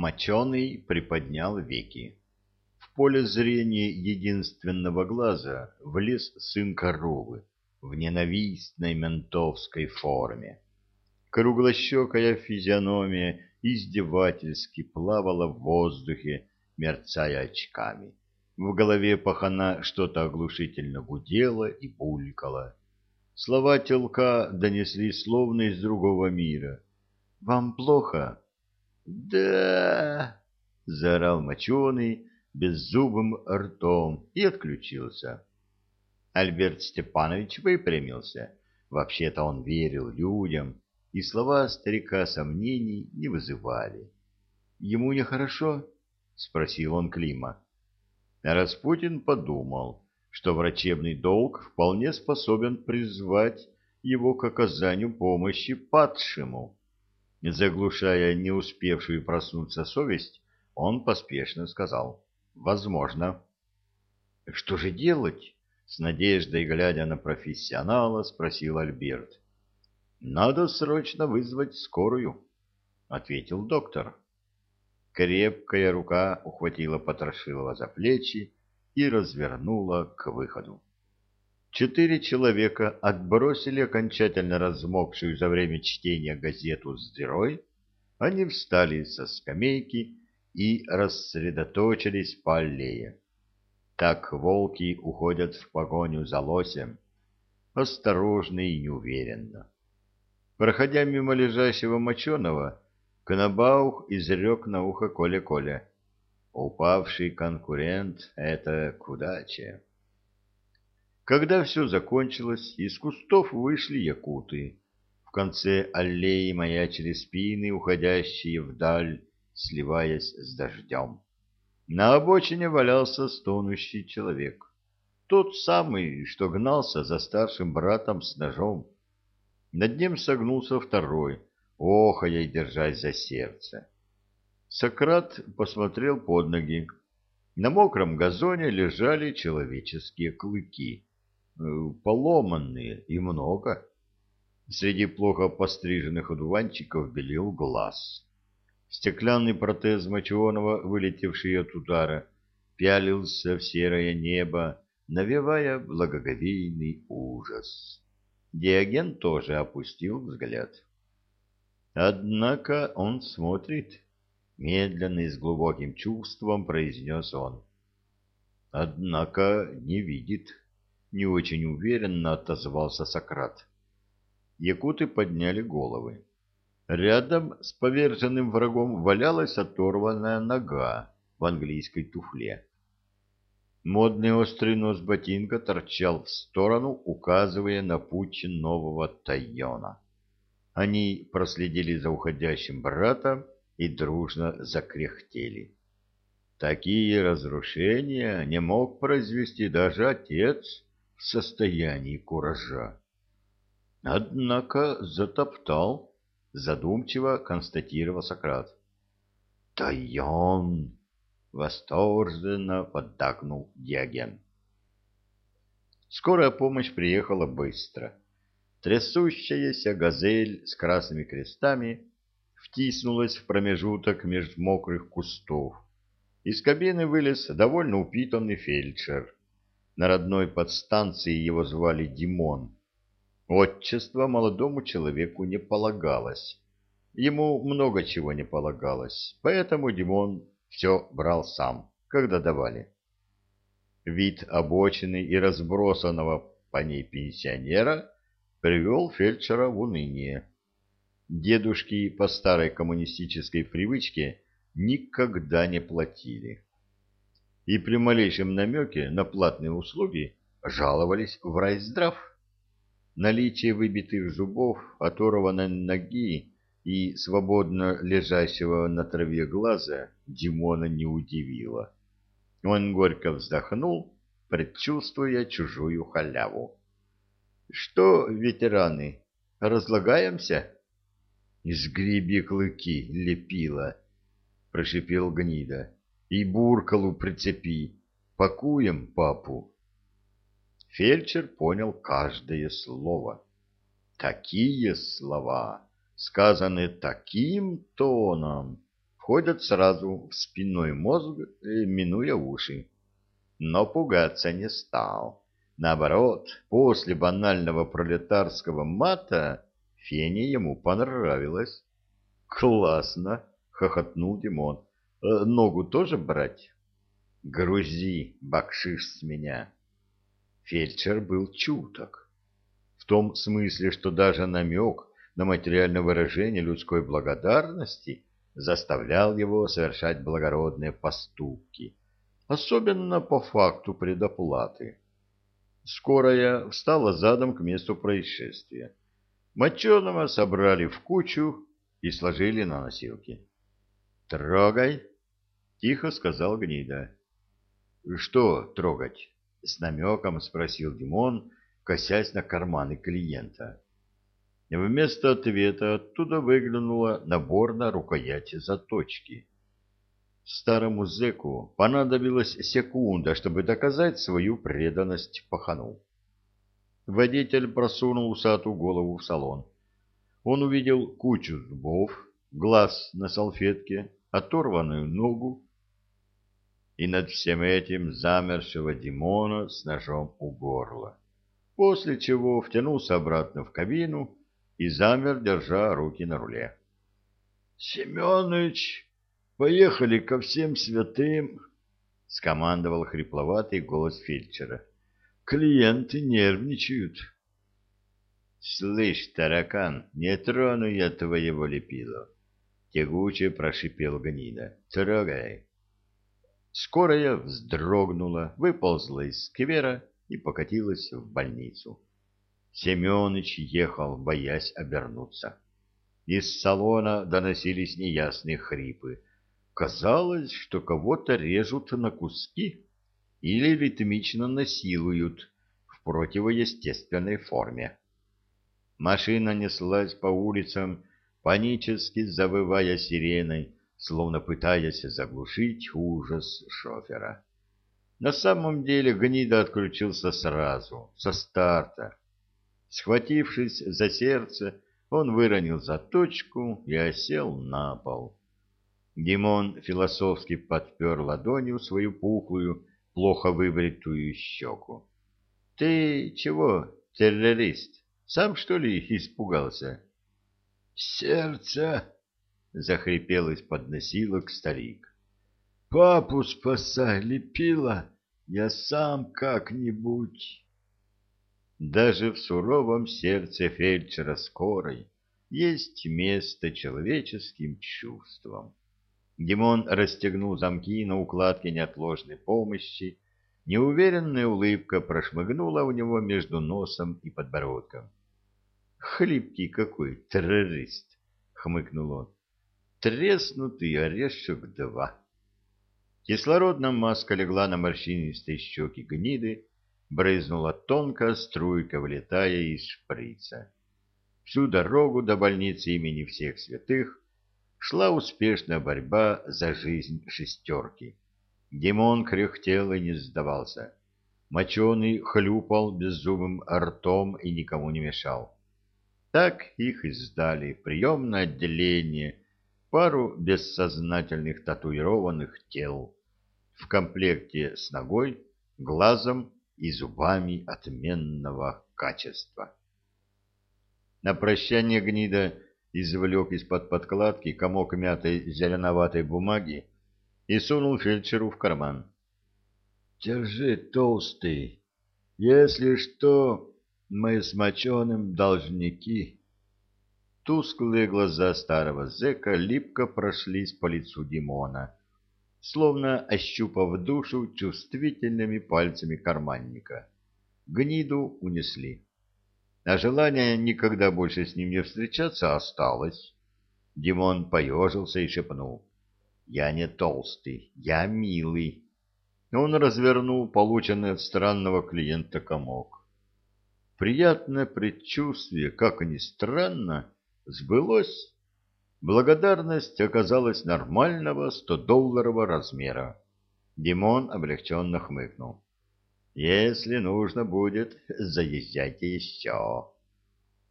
Моченый приподнял веки. В поле зрения единственного глаза влез сын коровы в ненавистной ментовской форме. Круглощекая физиономия издевательски плавала в воздухе, мерцая очками. В голове пахана что-то оглушительно гудело и булькало. Слова телка донесли словно из другого мира. «Вам плохо?» «Да!» — заорал моченый беззубым ртом и отключился. Альберт Степанович выпрямился. Вообще-то он верил людям, и слова старика сомнений не вызывали. «Ему нехорошо?» — спросил он Клима. Распутин подумал, что врачебный долг вполне способен призвать его к оказанию помощи падшему. Заглушая не успевшую проснуться совесть, он поспешно сказал «Возможно». «Что же делать?» — с надеждой глядя на профессионала, спросил Альберт. «Надо срочно вызвать скорую», — ответил доктор. Крепкая рука ухватила Потрошилова за плечи и развернула к выходу. Четыре человека отбросили окончательно размокшую за время чтения газету с дырой, они встали со скамейки и рассредоточились по аллее. Так волки уходят в погоню за лосем, осторожно и неуверенно. Проходя мимо лежащего моченого, Конобаух изрек на ухо Коля-Коля. Упавший конкурент — это к удаче. Когда все закончилось, из кустов вышли якуты. В конце аллеи маячили спины, уходящие вдаль, сливаясь с дождем. На обочине валялся стонущий человек. Тот самый, что гнался за старшим братом с ножом. Над ним согнулся второй, охая и держась за сердце. Сократ посмотрел под ноги. На мокром газоне лежали человеческие клыки. Э, поломанные и много. Среди плохо постриженных одуванчиков белел глаз. Стеклянный протез моченого, вылетевший от удара, пялился в серое небо, навевая благоговейный ужас. Диоген тоже опустил взгляд. Однако он смотрит, медленно и с глубоким чувством произнес он. Однако не видит не очень уверенно отозвался Сократ. Якуты подняли головы. Рядом с поверженным врагом валялась оторванная нога в английской туфле. Модный острый нос ботинка торчал в сторону, указывая на путь нового Тайона. Они проследили за уходящим братом и дружно закряхтели. Такие разрушения не мог произвести даже отец в состоянии куража. Однако затоптал, задумчиво констатировал Сократ. «Тайон!» — восторженно поддакнул Диоген. Скорая помощь приехала быстро. Трясущаяся газель с красными крестами втиснулась в промежуток между мокрых кустов. Из кабины вылез довольно упитанный фельдшер на родной подстанции его звали Димон. Отчество молодому человеку не полагалось. Ему много чего не полагалось, поэтому Димон все брал сам, когда давали. Вид обочины и разбросанного по ней пенсионера привел фельдшера в уныние. Дедушки по старой коммунистической привычке никогда не платили и при малейшем намеке на платные услуги жаловались в райздрав. Наличие выбитых зубов, оторванной ноги и свободно лежащего на траве глаза Димона не удивило. Он горько вздохнул, предчувствуя чужую халяву. — Что, ветераны, разлагаемся? — Изгреби клыки, лепила, — прошипел гнида и буркалу прицепи. Пакуем папу. Фельдшер понял каждое слово. Такие слова, сказаны таким тоном, входят сразу в спинной мозг, э, минуя уши. Но пугаться не стал. Наоборот, после банального пролетарского мата Фене ему понравилось. «Классно!» — хохотнул Димон. «Э, «Ногу тоже брать?» «Грузи, бакшиш с меня!» Фельдшер был чуток. В том смысле, что даже намек на материальное выражение людской благодарности заставлял его совершать благородные поступки, особенно по факту предоплаты. Скорая встала задом к месту происшествия. Моченого собрали в кучу и сложили на носилки. «Трогай!» — тихо сказал Гнида. «Что трогать?» — с намеком спросил Димон, косясь на карманы клиента. Вместо ответа оттуда выглянула наборная рукоять заточки. Старому зэку понадобилась секунда, чтобы доказать свою преданность пахану. Водитель просунул усатую голову в салон. Он увидел кучу зубов, глаз на салфетке, оторванную ногу и над всем этим замершего Димона с ножом у горла, после чего втянулся обратно в кабину и замер, держа руки на руле. — Семеныч, поехали ко всем святым! — скомандовал хрипловатый голос фельдшера. — Клиенты нервничают. — Слышь, таракан, не трону я твоего лепила! — тягуче прошипел гнида. — Трогай! Скорая вздрогнула, выползла из сквера и покатилась в больницу. Семёныч ехал, боясь обернуться. Из салона доносились неясные хрипы. Казалось, что кого-то режут на куски или ритмично насилуют в противоестественной форме. Машина неслась по улицам, панически завывая сиреной, словно пытаясь заглушить ужас шофера. На самом деле гнида отключился сразу, со старта. Схватившись за сердце, он выронил заточку и осел на пол. Димон философски подпер ладонью свою пухлую, плохо выбритую щеку. — Ты чего, террорист, сам, что ли, испугался? — Сердце! — захрипел из-под носилок старик. — Папу спасай, лепила, я сам как-нибудь... Даже в суровом сердце фельдшера скорой есть место человеческим чувствам. Димон расстегнул замки на укладке неотложной помощи. Неуверенная улыбка прошмыгнула у него между носом и подбородком. «Хлипкий какой террорист!» — хмыкнул он. «Треснутый орешек два». Кислородная маска легла на морщинистые щеки гниды, брызнула тонкая струйка, вылетая из шприца. Всю дорогу до больницы имени всех святых шла успешная борьба за жизнь шестерки. Димон кряхтел и не сдавался. Моченый хлюпал беззубым ртом и никому не мешал. Так их и сдали приемное отделение пару бессознательных татуированных тел в комплекте с ногой, глазом и зубами отменного качества. На прощание гнида извлек из-под подкладки комок мятой зеленоватой бумаги и сунул фельдшеру в карман. — Держи, толстый. Если что, мы с моченым должники. Тусклые глаза старого зэка липко прошлись по лицу Димона, словно ощупав душу чувствительными пальцами карманника. Гниду унесли. А желание никогда больше с ним не встречаться осталось. Димон поежился и шепнул. «Я не толстый, я милый». Он развернул полученный от странного клиента комок. Приятное предчувствие, как ни странно, сбылось. Благодарность оказалась нормального 100-долларового размера. Димон облегченно хмыкнул. «Если нужно будет, заезжайте еще».